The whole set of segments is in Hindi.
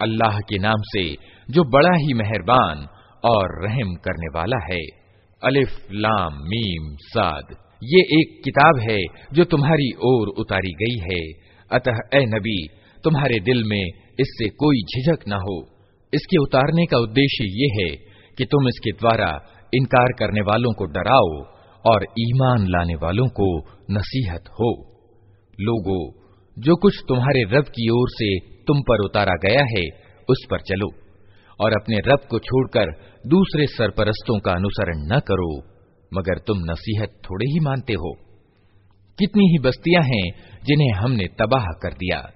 अल्लाह के नाम से जो बड़ा ही मेहरबान और रहम करने वाला है अलिफ लाम मीम साद ये एक किताब है जो तुम्हारी ओर उतारी गई है अतः ए नबी तुम्हारे दिल में इससे कोई झिझक न हो। इसके उतारने का उद्देश्य ये है कि तुम इसके द्वारा इनकार करने वालों को डराओ और ईमान लाने वालों को नसीहत हो। लोगो, जो कुछ तुम्हारे रब की ओर से तुम पर उतारा गया है, उस पर चलो और अपने रब को छोड़कर दूसरे सरपरस्तों का अनुसरण न करो, मगर तुम नसीहत थोड़े ही मानते हो। कितनी ही बस्तियाँ हैं जिन्हें हमने तबाह कर दिया।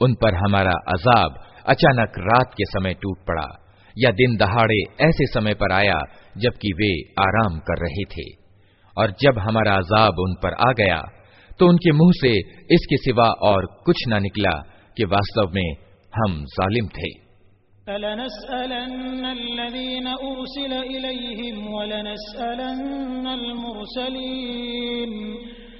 उन पर हमारा अजाब अचानक रात के समय टूट पड़ा, या दिन दहाड़े ऐसे समय पर आया, जबकि वे आराम कर रहे थे। और जब हमारा अजाब उन पर आ गया तो उनके मुँह से इसके सिवा और कुछ न निकला कि वास्तव में हम जालिम थे।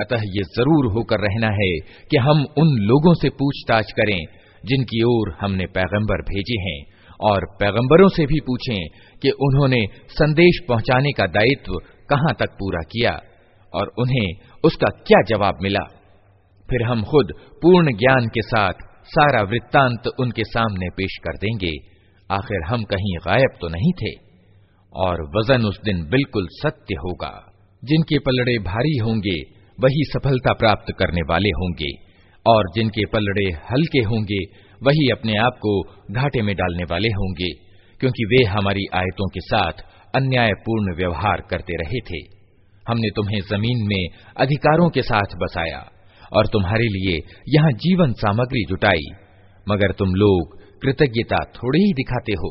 अतः ये जरूर होकर रहना है कि हम उन लोगों से पूछताछ करें जिनकी ओर हमने पैगंबर भेजे हैं और पैगंबरों से भी पूछें कि उन्होंने संदेश पहुँचाने का दायित्व कहाँ तक पूरा किया और उन्हें उसका क्या जवाब मिला। फिर हम खुद पूर्ण ज्ञान के साथ सारा वृत्तांत उनके सामने पेश कर देंगे। आखिर हम कहीं गायब तो नहीं थे और वज़न उस दिन बिल्कुल सत्य होगा। जिनके पलड़े भारी होंगे, वही सफलता प्राप्त करने वाले होंगे और जिनके पलड़े हल्के होंगे वही अपने आप को घाटे में डालने वाले होंगे क्योंकि वे हमारी आयतों के साथ अन्यायपूर्ण व्यवहार करते रहे थे हमने तुम्हें जमीन में अधिकारों के साथ बसाया और तुम्हारे लिए यहाँ जीवन सामग्री जुटाई मगर तुम लोग कृतज्ञता थोड़ी ही दिखाते हो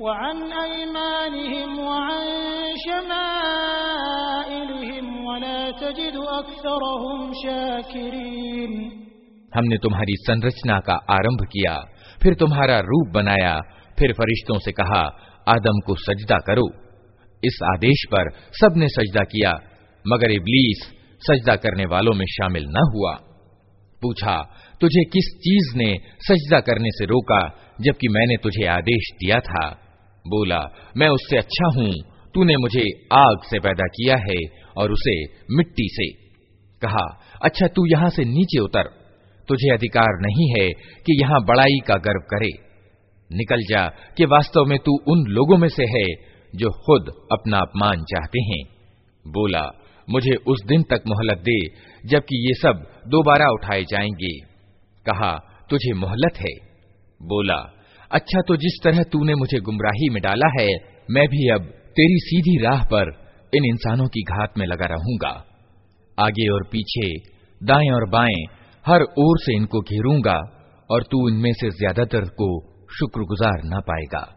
व अन शमाइलिहिम व ला तजिदु अक्सरहुम शाकिरीन हमने तुम्हारी संरचना का आरंभ किया, फिर तुम्हारा रूप बनाया, फिर फरिश्तों से कहा, आदम को सजदा करो। इस आदेश पर सबने सजदा किया, मगर इबलीस सजदा करने वालों में शामिल न हुआ। पूछा, तुझे किस चीज़ ने सजदा करने से रोका, जबकि मैंने तुझे आदेश दिया था? बोला, मैं उससे अच्छा हूँ। तूने मुझे आग से पैदा किया है और उसे मिट्टी से। कहा अच्छा तू यहाँ से नीचे उतर। तुझे अधिकार नहीं है कि यहाँ बड़ाई का गर्व करे। निकल जा कि वास्तव में तू उन लोगों में से है जो खुद अपना अपमान चाहते हैं। बोला, मुझे उस दिन तक मोहलत दे, जबकि ये सब दोबारा उठाए जाएँगे। कहा, तुझे मोहलत है? बोला अच्छा तो जिस तरह तूने मुझे गुमराही में डाला है, मैं भी अब तेरी सीधी राह पर इन इंसानों की घात में लगा रहूँगा। आगे और पीछे, दाएँ और बाएँ, हर ओर से इनको घेरूँगा और तू इनमें से ज़्यादातर को शुक्रगुजार ना पाएगा।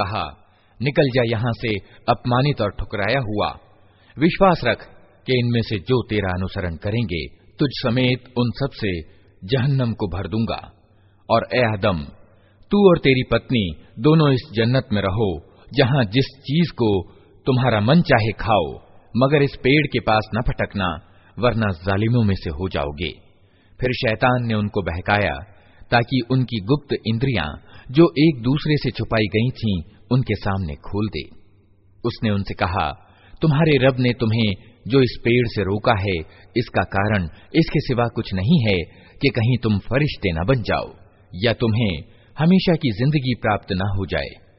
कहा निकल जा यहाँ से अपमानित और ठुकराया हुआ विश्वास रख कि इनमें से जो तेरा अनुसरण करेंगे तुझ समेत उन सब से जहन्नम को भर दूंगा और ए आदम तू और तेरी पत्नी दोनों इस जन्नत में रहो, जहाँ जिस चीज़ को तुम्हारा मन चाहे खाओ, मगर इस पेड़ के पास न फटकना वरना जालिमों में से हो जाओगे। फिर शैतान ने उनको बहकाया, ताकि उनकी गुप्त इंद्रियाँ, जो एक दूसरे से छुपाई गई थीं, उनके सामने खोल दे। उसने उनसे कहा, तुम्हारे रब ने तुम्हें जो इस पेड़ से रोका है, इसका कारण इसके सिवा कुछ नहीं है कि कहीं तुम फरिश्ते न बन जाओ, या तुम्हें हमेशा की ज़िंदगी प्राप्त न हो जाए।